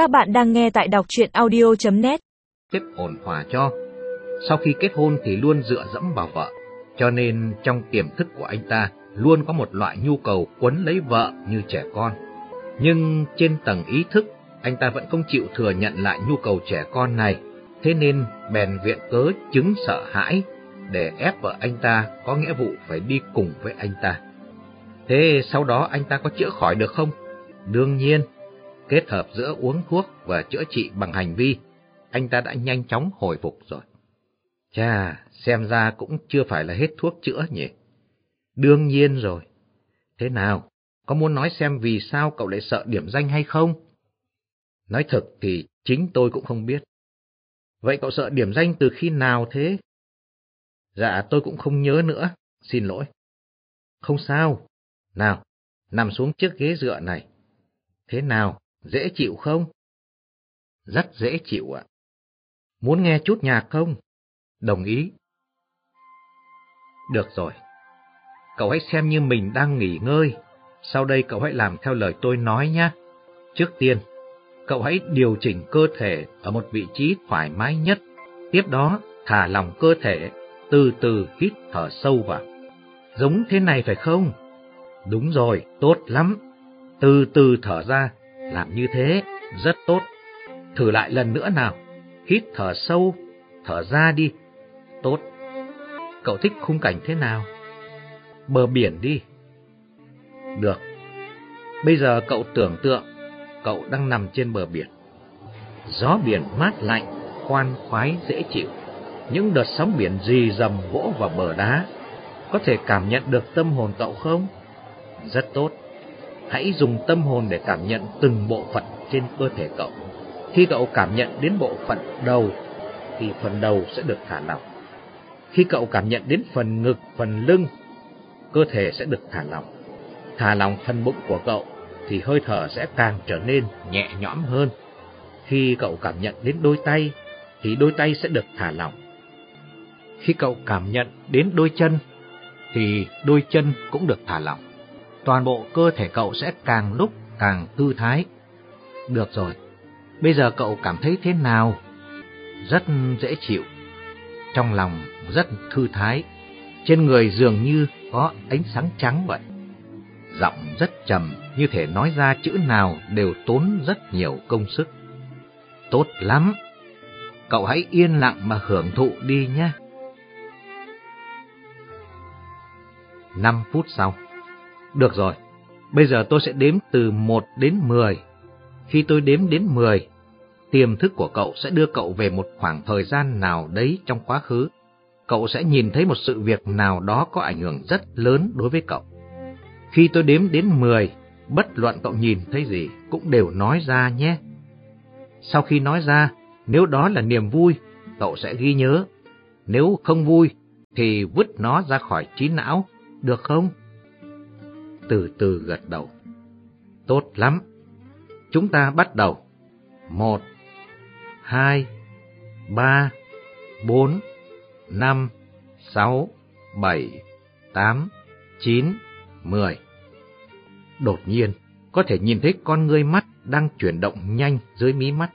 Các bạn đang nghe tại đọc chuyện audio.net tiếp ổn hòa cho. Sau khi kết hôn thì luôn dựa dẫm vào vợ, cho nên trong tiềm thức của anh ta luôn có một loại nhu cầu quấn lấy vợ như trẻ con. Nhưng trên tầng ý thức, anh ta vẫn không chịu thừa nhận lại nhu cầu trẻ con này, thế nên bèn viện cớ chứng sợ hãi để ép vợ anh ta có nghĩa vụ phải đi cùng với anh ta. Thế sau đó anh ta có chữa khỏi được không? Đương nhiên, kết hợp giữa uống thuốc và chữa trị bằng hành vi, anh ta đã nhanh chóng hồi phục rồi. Chà, xem ra cũng chưa phải là hết thuốc chữa nhỉ? Đương nhiên rồi. Thế nào, có muốn nói xem vì sao cậu lại sợ điểm danh hay không? Nói thật thì chính tôi cũng không biết. Vậy cậu sợ điểm danh từ khi nào thế? Dạ tôi cũng không nhớ nữa, xin lỗi. Không sao. Nào, nằm xuống chiếc ghế dựa này. Thế nào, dễ chịu không? Rất dễ chịu ạ. Muốn nghe chút nhạc không? Đồng ý. Được rồi. Cậu hãy xem như mình đang nghỉ ngơi. Sau đây cậu hãy làm theo lời tôi nói nhé. Trước tiên, cậu hãy điều chỉnh cơ thể ở một vị trí thoải mái nhất. Tiếp đó, thả lỏng cơ thể, từ từ hít thở sâu vào. Giống thế này phải không? Đúng rồi, tốt lắm. Từ từ thở ra, làm như thế, rất tốt. Thử lại lần nữa nào. Hít thở sâu, thở ra đi. Tốt. Cậu thích khung cảnh thế nào? Bờ biển đi. Được. Bây giờ cậu tưởng tượng, cậu đang nằm trên bờ biển. Gió biển mát lạnh, khoan khoái dễ chịu. Những đợt sóng biển rì rầm vỗ vào bờ đá. Có thể cảm nhận được tâm hồn cậu không? Rất tốt. Hãy dùng tâm hồn để cảm nhận từng bộ phận trên cơ thể cậu. Khi cậu cảm nhận đến bộ phận đầu, thì phần đầu sẽ được thả lỏng. Khi cậu cảm nhận đến phần ngực, phần lưng, cơ thể sẽ được thả lỏng. Thả lỏng phần bụng của cậu, thì hơi thở sẽ càng trở nên nhẹ nhõm hơn. Khi cậu cảm nhận đến đôi tay, thì đôi tay sẽ được thả lỏng. Khi cậu cảm nhận đến đôi chân, thì đôi chân cũng được thả lỏng toàn bộ cơ thể cậu sẽ càng lúc càng thư thái. Được rồi, bây giờ cậu cảm thấy thế nào? Rất dễ chịu, trong lòng rất thư thái, trên người dường như có ánh sáng trắng vậy. Giọng rất trầm, như thể nói ra chữ nào đều tốn rất nhiều công sức. Tốt lắm, cậu hãy yên lặng mà hưởng thụ đi nhé. 5 phút sau được rồi, bây giờ tôi sẽ đếm từ 1 đến 10. Khi tôi đếm đến 10, tiềm thức của cậu sẽ đưa cậu về một khoảng thời gian nào đấy trong quá khứ. Cậu sẽ nhìn thấy một sự việc nào đó có ảnh hưởng rất lớn đối với cậu. Khi tôi đếm đến 10, bất luận cậu nhìn thấy gì cũng đều nói ra nhé. Sau khi nói ra, nếu đó là niềm vui, cậu sẽ ghi nhớ. Nếu không vui, thì vứt nó ra khỏi trí não, được không? Từ từ gật đầu. Tốt lắm. Chúng ta bắt đầu. Một, hai, ba, bốn, năm, sáu, bảy, tám, chín, mười. Đột nhiên, có thể nhìn thấy con ngươi mắt đang chuyển động nhanh dưới mí mắt.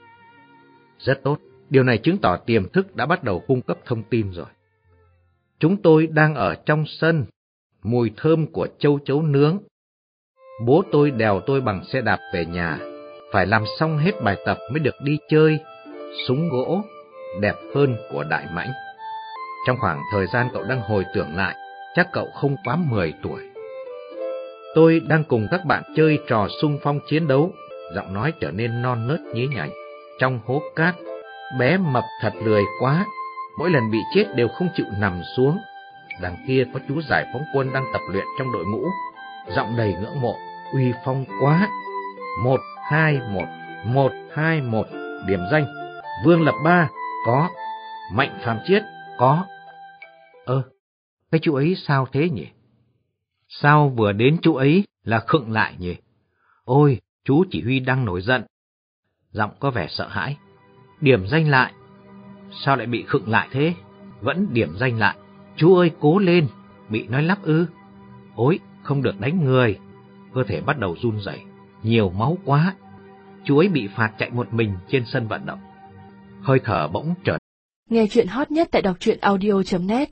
Rất tốt, điều này chứng tỏ tiềm thức đã bắt đầu cung cấp thông tin rồi. Chúng tôi đang ở trong sân mùi thơm của châu chấu nướng. Bố tôi đèo tôi bằng xe đạp về nhà, phải làm xong hết bài tập mới được đi chơi. Súng gỗ, đẹp hơn của Đại Mãnh. Trong khoảng thời gian cậu đang hồi tưởng lại, chắc cậu không quá 10 tuổi. Tôi đang cùng các bạn chơi trò xung phong chiến đấu, giọng nói trở nên non nớt nhí nhảnh. Trong hố cát, bé mập thật lười quá, mỗi lần bị chết đều không chịu nằm xuống, Đằng kia có chú giải phóng quân đang tập luyện trong đội ngũ, giọng đầy ngưỡng mộ, uy phong quá. Một, hai, một, một, hai, một, điểm danh. Vương Lập Ba, có. Mạnh Phạm Chiết, có. Ơ, cái chú ấy sao thế nhỉ? Sao vừa đến chú ấy là khựng lại nhỉ? Ôi, chú chỉ huy đang nổi giận. Giọng có vẻ sợ hãi. Điểm danh lại. Sao lại bị khựng lại thế? Vẫn điểm danh lại. Chú ơi cố lên, bị nói lắp ư. Ôi, không được đánh người. Cơ thể bắt đầu run rẩy, nhiều máu quá. chú ấy bị phạt chạy một mình trên sân vận động. Hơi thở bỗng trở Nghe chuyện hot nhất tại đọc truyện audio.net